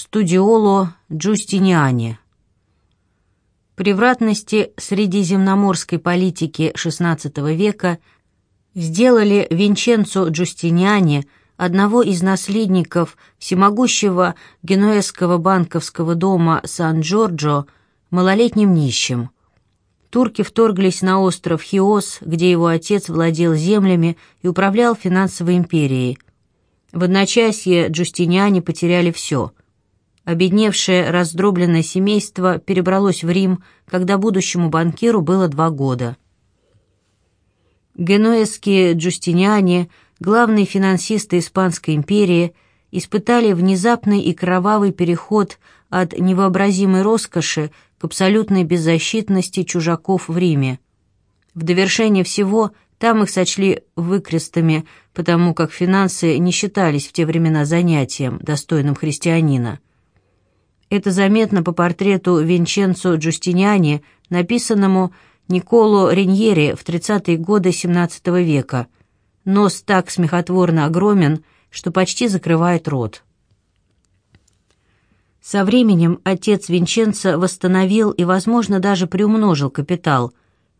Студиоло Джустиниане. Превратности средиземноморской политики XVI века сделали Винченцо Джустиниане одного из наследников всемогущего генуэзского банковского дома Сан-Джорджо малолетним нищим. Турки вторглись на остров Хиос, где его отец владел землями и управлял финансовой империей. В одночасье Джустиниане потеряли все – Обедневшее, раздробленное семейство перебралось в Рим, когда будущему банкиру было два года. Генуэзские джустиниане, главные финансисты Испанской империи, испытали внезапный и кровавый переход от невообразимой роскоши к абсолютной беззащитности чужаков в Риме. В довершение всего там их сочли выкрестами, потому как финансы не считались в те времена занятием, достойным христианина. Это заметно по портрету Винченцо Джустиниани, написанному Николо Реньери в 30-е годы XVII века. Нос так смехотворно огромен, что почти закрывает рот. Со временем отец Винченцо восстановил и, возможно, даже приумножил капитал.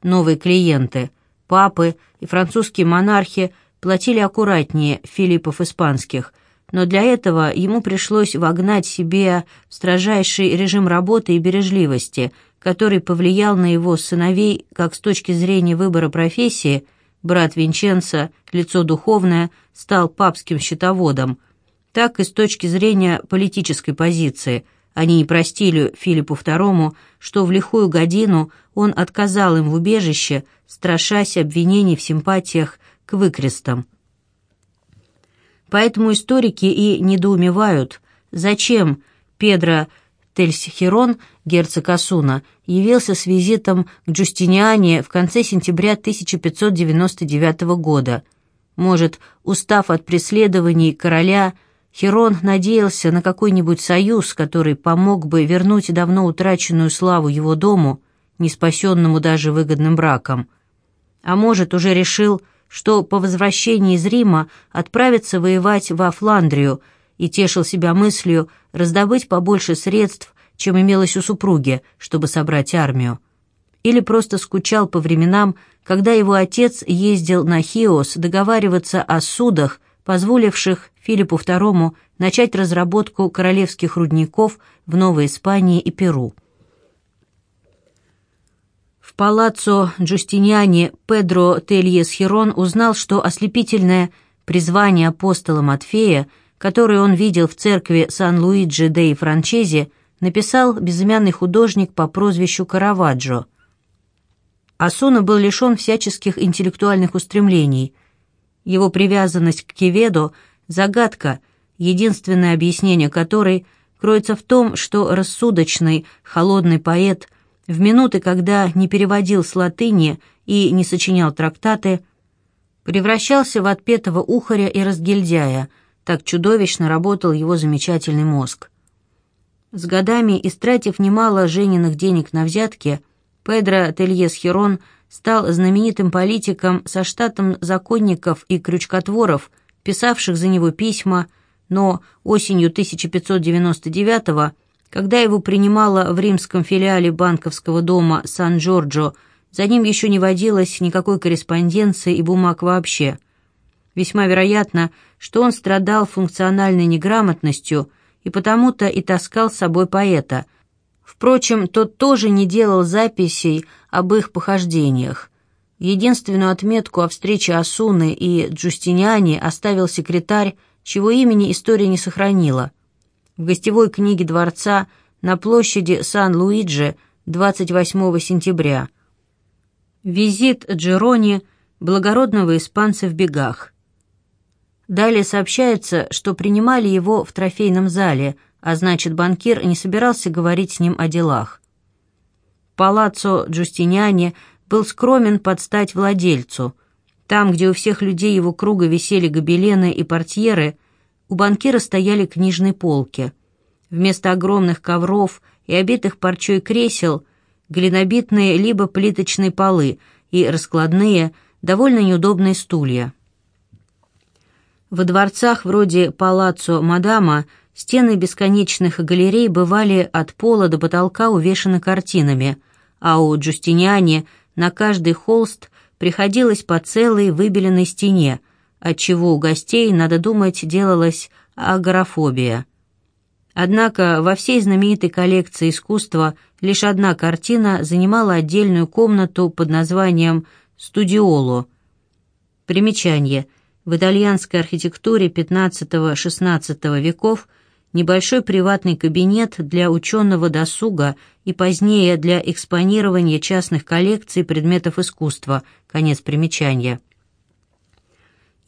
Новые клиенты, папы и французские монархи платили аккуратнее Филиппов испанских – но для этого ему пришлось вогнать себе в строжайший режим работы и бережливости, который повлиял на его сыновей как с точки зрения выбора профессии, брат Винченцо, лицо духовное, стал папским счетоводом, так и с точки зрения политической позиции. Они не простили Филиппу II, что в лихую годину он отказал им в убежище, страшась обвинений в симпатиях к выкрестам. Поэтому историки и недоумевают, зачем Педро Тельсихерон, герцог Асуна, явился с визитом к Джустиниане в конце сентября 1599 года. Может, устав от преследований короля, Херон надеялся на какой-нибудь союз, который помог бы вернуть давно утраченную славу его дому, не спасенному даже выгодным браком. А может, уже решил, что по возвращении из Рима отправится воевать во Фландрию и тешил себя мыслью раздобыть побольше средств, чем имелось у супруги, чтобы собрать армию. Или просто скучал по временам, когда его отец ездил на Хиос договариваться о судах, позволивших Филиппу II начать разработку королевских рудников в Новой Испании и Перу. Палаццо Джустиниани Педро Тельес Хирон узнал, что ослепительное призвание апостола Матфея, которое он видел в церкви Сан-Луиджи де Франчези, написал безымянный художник по прозвищу Караваджо. Асуна был лишен всяческих интеллектуальных устремлений. Его привязанность к Кеведо – загадка, единственное объяснение которой кроется в том, что рассудочный, холодный поэт – в минуты, когда не переводил с латыни и не сочинял трактаты, превращался в отпетого ухаря и разгильдяя, так чудовищно работал его замечательный мозг. С годами, истратив немало Жениных денег на взятки, Педро Тельес Херон стал знаменитым политиком со штатом законников и крючкотворов, писавших за него письма, но осенью 1599 года когда его принимала в римском филиале банковского дома Сан-Джорджо, за ним еще не водилось никакой корреспонденции и бумаг вообще. Весьма вероятно, что он страдал функциональной неграмотностью и потому-то и таскал с собой поэта. Впрочем, тот тоже не делал записей об их похождениях. Единственную отметку о встрече Асуны и Джустиниани оставил секретарь, чего имени история не сохранила – в гостевой книге дворца на площади Сан-Луиджи 28 сентября. Визит Джерони, благородного испанца в бегах. Далее сообщается, что принимали его в трофейном зале, а значит, банкир не собирался говорить с ним о делах. Палаццо Джустиниани был скромен под стать владельцу. Там, где у всех людей его круга висели гобелены и портьеры – у банкира стояли книжные полки. Вместо огромных ковров и обитых парчой кресел глинобитные либо плиточные полы и раскладные, довольно неудобные стулья. Во дворцах вроде палаццо Мадама Стены бесконечных галерей бывали от пола до потолка увешаны картинами, а у Джустиниани на каждый холст приходилось по целой выбеленной стене, отчего у гостей, надо думать, делалась агорафобия. Однако во всей знаменитой коллекции искусства лишь одна картина занимала отдельную комнату под названием «Студиоло». Примечание. В итальянской архитектуре XV-XVI веков небольшой приватный кабинет для ученого досуга и позднее для экспонирования частных коллекций предметов искусства. Конец примечания.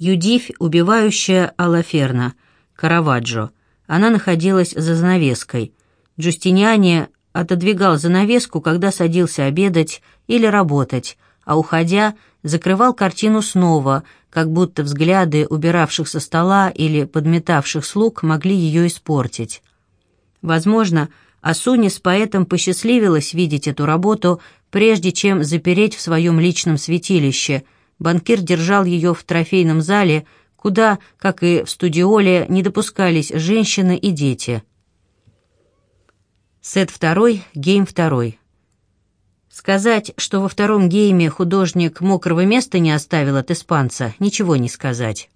Юдивь, убивающая Алаферна, Караваджо. Она находилась за занавеской. Джустиниане отодвигал занавеску, когда садился обедать или работать, а уходя, закрывал картину снова, как будто взгляды убиравших со стола или подметавших слуг могли ее испортить. Возможно, Асуне с поэтом посчастливилось видеть эту работу, прежде чем запереть в своем личном святилище – Банкир держал ее в трофейном зале, куда, как и в студиоле, не допускались женщины и дети. Сет второй, гейм второй. Сказать, что во втором гейме художник мокрого места не оставил от испанца, ничего не сказать.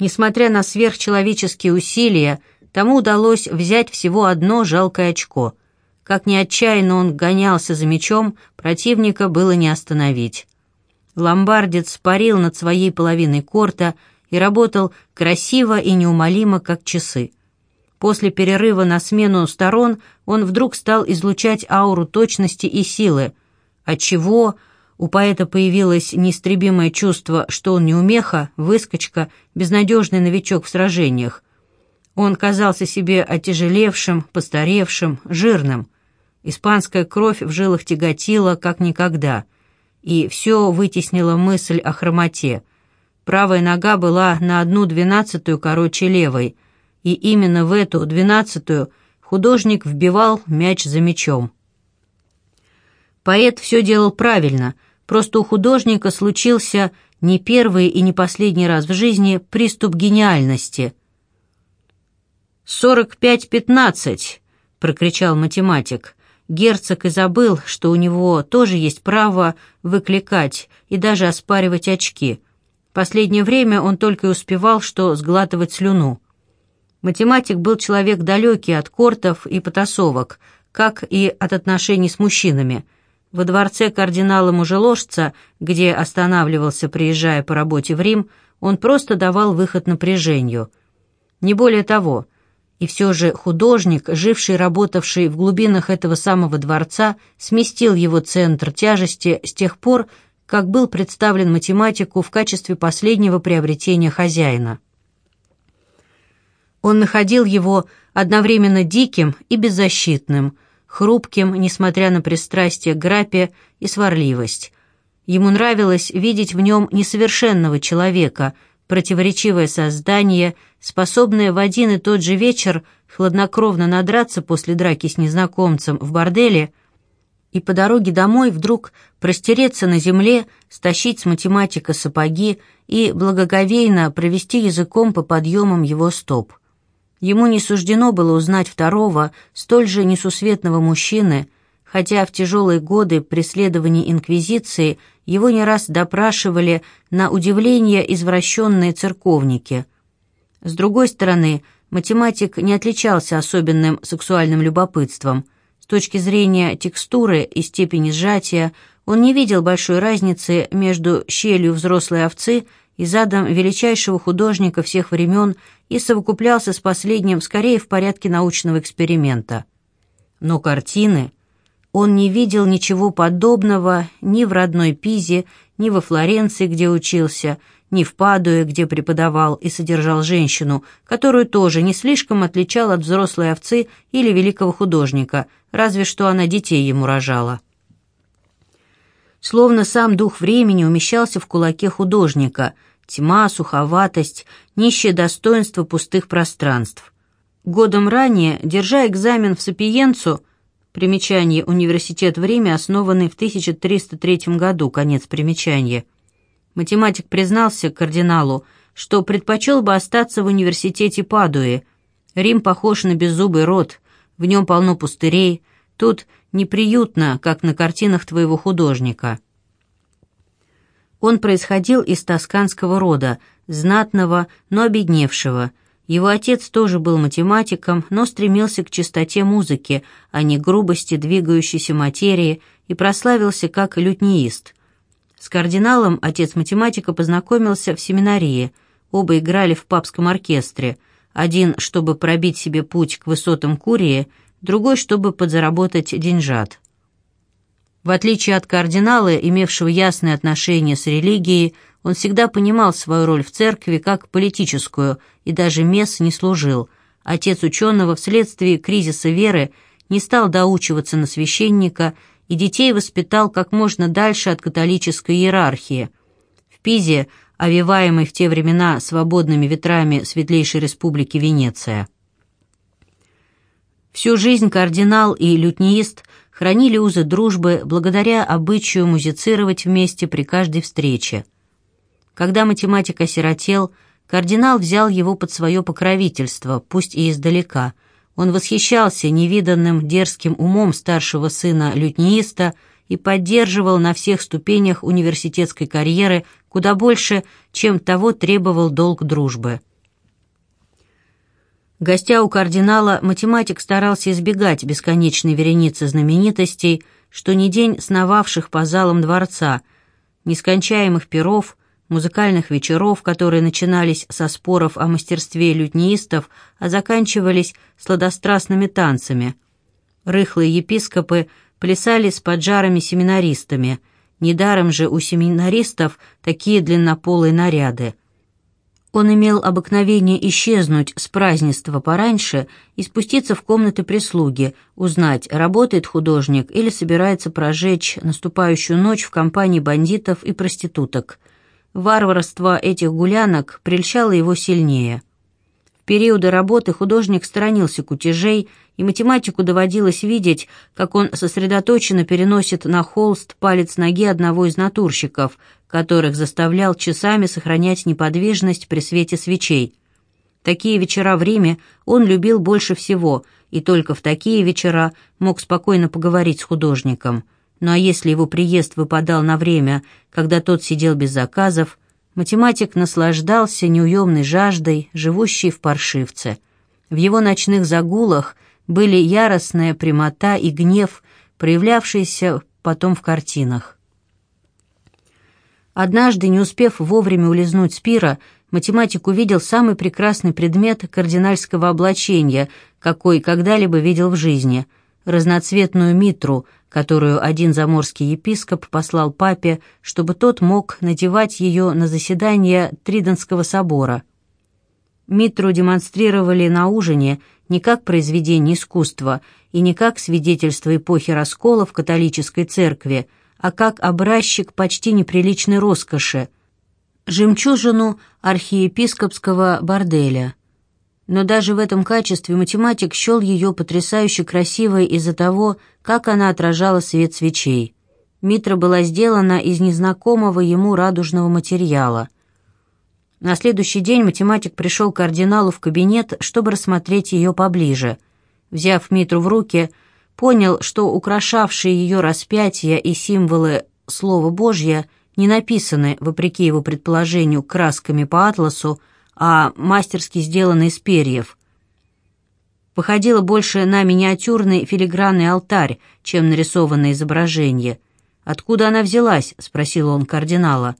Несмотря на сверхчеловеческие усилия, тому удалось взять всего одно жалкое очко. Как ни отчаянно он гонялся за мячом, противника было не остановить. Ломбардец парил над своей половиной корта и работал красиво и неумолимо, как часы. После перерыва на смену сторон он вдруг стал излучать ауру точности и силы, отчего у поэта появилось неистребимое чувство, что он неумеха, выскочка, безнадежный новичок в сражениях. Он казался себе отяжелевшим, постаревшим, жирным. Испанская кровь в жилах тяготила, как никогда — и все вытеснила мысль о хромоте. Правая нога была на одну двенадцатую короче левой, и именно в эту двенадцатую художник вбивал мяч за мячом. Поэт все делал правильно, просто у художника случился не первый и не последний раз в жизни приступ гениальности. «Сорок пять пятнадцать!» — прокричал математик — Герцог и забыл, что у него тоже есть право выкликать и даже оспаривать очки. Последнее время он только и успевал, что сглатывать слюну. Математик был человек далекий от кортов и потасовок, как и от отношений с мужчинами. Во дворце кардинала-мужеложца, где останавливался, приезжая по работе в Рим, он просто давал выход напряжению. Не более того, и все же художник, живший и работавший в глубинах этого самого дворца, сместил его центр тяжести с тех пор, как был представлен математику в качестве последнего приобретения хозяина. Он находил его одновременно диким и беззащитным, хрупким, несмотря на пристрастие к грапе и сварливость. Ему нравилось видеть в нем несовершенного человека – противоречивое создание, способное в один и тот же вечер хладнокровно надраться после драки с незнакомцем в борделе и по дороге домой вдруг простереться на земле, стащить с математика сапоги и благоговейно провести языком по подъемам его стоп. Ему не суждено было узнать второго, столь же несусветного мужчины, хотя в тяжелые годы преследований Инквизиции его не раз допрашивали на удивление извращенные церковники. С другой стороны, математик не отличался особенным сексуальным любопытством. С точки зрения текстуры и степени сжатия он не видел большой разницы между щелью взрослой овцы и задом величайшего художника всех времен и совокуплялся с последним скорее в порядке научного эксперимента. Но картины — он не видел ничего подобного ни в родной Пизе, ни во Флоренции, где учился, ни в Падуе, где преподавал и содержал женщину, которую тоже не слишком отличал от взрослой овцы или великого художника, разве что она детей ему рожала. Словно сам дух времени умещался в кулаке художника, тьма, суховатость, нищее достоинство пустых пространств. Годом ранее, держа экзамен в Сапиенцу, Примечание. Университет в Риме, основанный в 1303 году. Конец примечания. Математик признался кардиналу, что предпочел бы остаться в университете Падуи. Рим похож на беззубый рот, в нем полно пустырей, тут неприютно, как на картинах твоего художника. Он происходил из тосканского рода, знатного, но обедневшего. Его отец тоже был математиком, но стремился к чистоте музыки, а не грубости двигающейся материи, и прославился как лютниист. С кардиналом отец математика познакомился в семинарии. Оба играли в папском оркестре. Один, чтобы пробить себе путь к высотам Курии, другой, чтобы подзаработать деньжат. В отличие от кардинала, имевшего ясные отношения с религией, он всегда понимал свою роль в церкви как политическую и даже месс не служил. Отец ученого вследствие кризиса веры не стал доучиваться на священника и детей воспитал как можно дальше от католической иерархии. В Пизе, овиваемой в те времена свободными ветрами Светлейшей Республики Венеция. Всю жизнь кардинал и лютниист хранили узы дружбы благодаря обычаю музицировать вместе при каждой встрече. Когда математик осиротел, кардинал взял его под свое покровительство, пусть и издалека. Он восхищался невиданным дерзким умом старшего сына лютнииста и поддерживал на всех ступенях университетской карьеры куда больше, чем того требовал долг дружбы. Гостя у кардинала, математик старался избегать бесконечной вереницы знаменитостей, что не день сновавших по залам дворца, нескончаемых перов, музыкальных вечеров, которые начинались со споров о мастерстве лютниистов, а заканчивались сладострастными танцами. Рыхлые епископы плясали с поджарами-семинаристами. Недаром же у семинаристов такие длиннополые наряды – он имел обыкновение исчезнуть с празднества пораньше и спуститься в комнаты прислуги, узнать, работает художник или собирается прожечь наступающую ночь в компании бандитов и проституток. Варварство этих гулянок прельщало его сильнее. В периоды работы художник сторонился кутежей, и математику доводилось видеть, как он сосредоточенно переносит на холст палец ноги одного из натурщиков, которых заставлял часами сохранять неподвижность при свете свечей. Такие вечера в Риме он любил больше всего, и только в такие вечера мог спокойно поговорить с художником. Ну а если его приезд выпадал на время, когда тот сидел без заказов, математик наслаждался неуемной жаждой, живущей в паршивце. В его ночных загулах были яростная прямота и гнев, проявлявшиеся потом в картинах. Однажды, не успев вовремя улизнуть с пира, математик увидел самый прекрасный предмет кардинальского облачения, какой когда-либо видел в жизни — разноцветную митру, которую один заморский епископ послал папе, чтобы тот мог надевать ее на заседание Триденского собора. Митру демонстрировали на ужине не как произведение искусства и не как свидетельство эпохи раскола в католической церкви — а как образчик почти неприличной роскоши, жемчужину архиепископского борделя. Но даже в этом качестве математик счел ее потрясающе красивой из-за того, как она отражала свет свечей. Митра была сделана из незнакомого ему радужного материала. На следующий день математик пришел к кардиналу в кабинет, чтобы рассмотреть ее поближе. Взяв Митру в руки, понял, что украшавшие ее распятия и символы Слова Божье не написаны, вопреки его предположению, красками по атласу, а мастерски сделаны из перьев. Походило больше на миниатюрный филигранный алтарь, чем нарисованное изображение. «Откуда она взялась?» — спросил он кардинала.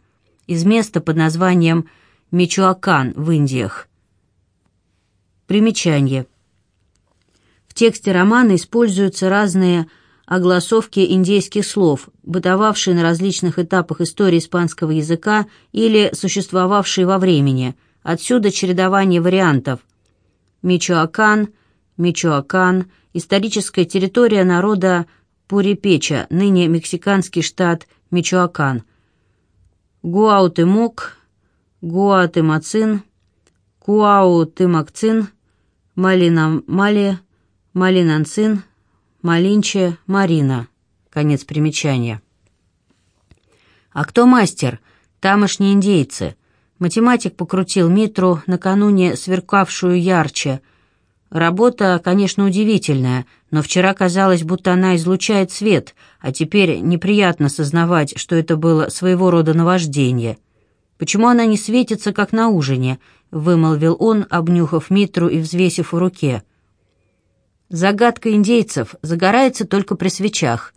«Из места под названием Мичуакан в Индиях». Примечание. В тексте романа используются разные огласовки индейских слов, бытовавшие на различных этапах истории испанского языка или существовавшие во времени. Отсюда чередование вариантов. Мичоакан, Мичоакан, историческая территория народа Пурипеча, ныне мексиканский штат Мичоакан. Гуаутемок, Гуатемацин, Куаутемакцин, Малинамале, Малинанцин, Малинче, Марина. Конец примечания. А кто мастер? Тамошние индейцы. Математик покрутил Митру, накануне сверкавшую ярче. Работа, конечно, удивительная, но вчера казалось, будто она излучает свет, а теперь неприятно сознавать, что это было своего рода наваждение. Почему она не светится, как на ужине? вымолвил он, обнюхав Митру и взвесив в руке. Загадка индейцев загорается только при свечах.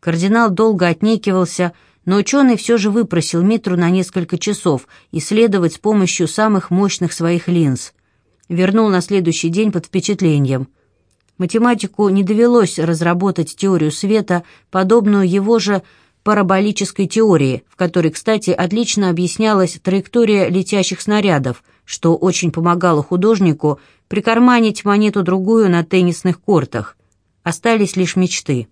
Кардинал долго отнекивался, но ученый все же выпросил Митру на несколько часов исследовать с помощью самых мощных своих линз. Вернул на следующий день под впечатлением. Математику не довелось разработать теорию света, подобную его же параболической теории, в которой, кстати, отлично объяснялась траектория летящих снарядов, что очень помогало художнику прикарманить монету-другую на теннисных кортах. Остались лишь мечты.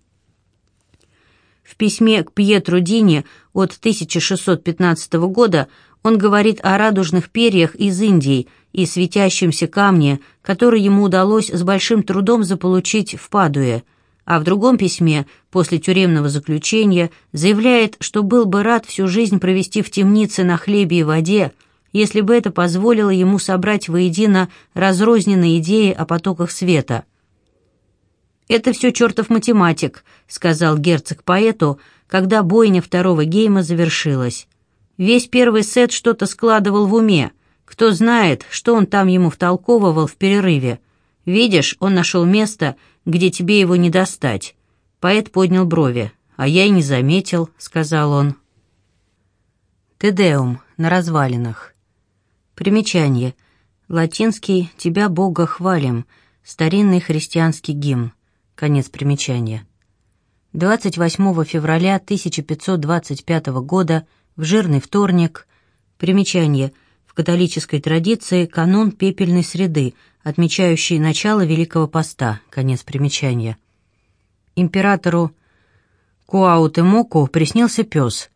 В письме к Пьетру Дини от 1615 года он говорит о радужных перьях из Индии и светящемся камне, который ему удалось с большим трудом заполучить в Падуе – а в другом письме, после тюремного заключения, заявляет, что был бы рад всю жизнь провести в темнице на хлебе и воде, если бы это позволило ему собрать воедино разрозненные идеи о потоках света. «Это все чертов математик», — сказал герцог поэту, когда бойня второго гейма завершилась. Весь первый сет что-то складывал в уме. Кто знает, что он там ему втолковывал в перерыве. Видишь, он нашел место, где тебе его не достать». Поэт поднял брови. «А я и не заметил», — сказал он. Тедеум на развалинах. Примечание. Латинский «Тебя, Бога, хвалим», старинный христианский гимн. Конец примечания. 28 февраля 1525 года, в жирный вторник, примечание, в католической традиции канон пепельной среды, отмечающий начало Великого Поста, конец примечания. Императору Куаутемоку приснился пес.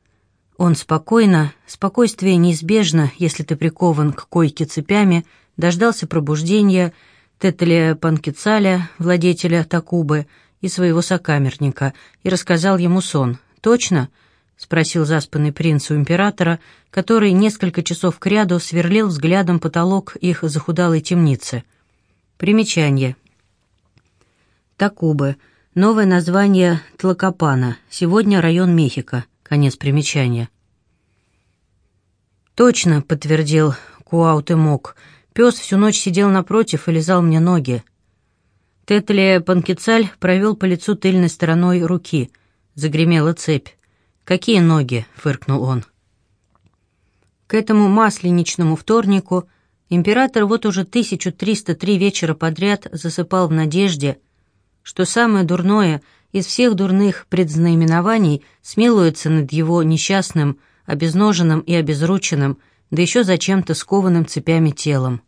Он спокойно, спокойствие неизбежно, если ты прикован к койке цепями, дождался пробуждения Тетелия Панкицаля, владетеля Такубы, и своего сокамерника, и рассказал ему сон. «Точно?» — спросил заспанный принц у императора, который несколько часов кряду сверлил взглядом потолок их захудалой темницы — Примечание. Такубы. Новое название Тлакопана. Сегодня район Мехико. Конец примечания. «Точно», — подтвердил Куаутемок. «Пес всю ночь сидел напротив и лизал мне ноги». Тетлия Панкицаль провел по лицу тыльной стороной руки. Загремела цепь. «Какие ноги?» — фыркнул он. К этому масленичному вторнику Император вот уже 1303 вечера подряд засыпал в надежде, что самое дурное из всех дурных предзнаменований смилуется над его несчастным, обезноженным и обезрученным, да еще зачем-то скованным цепями телом.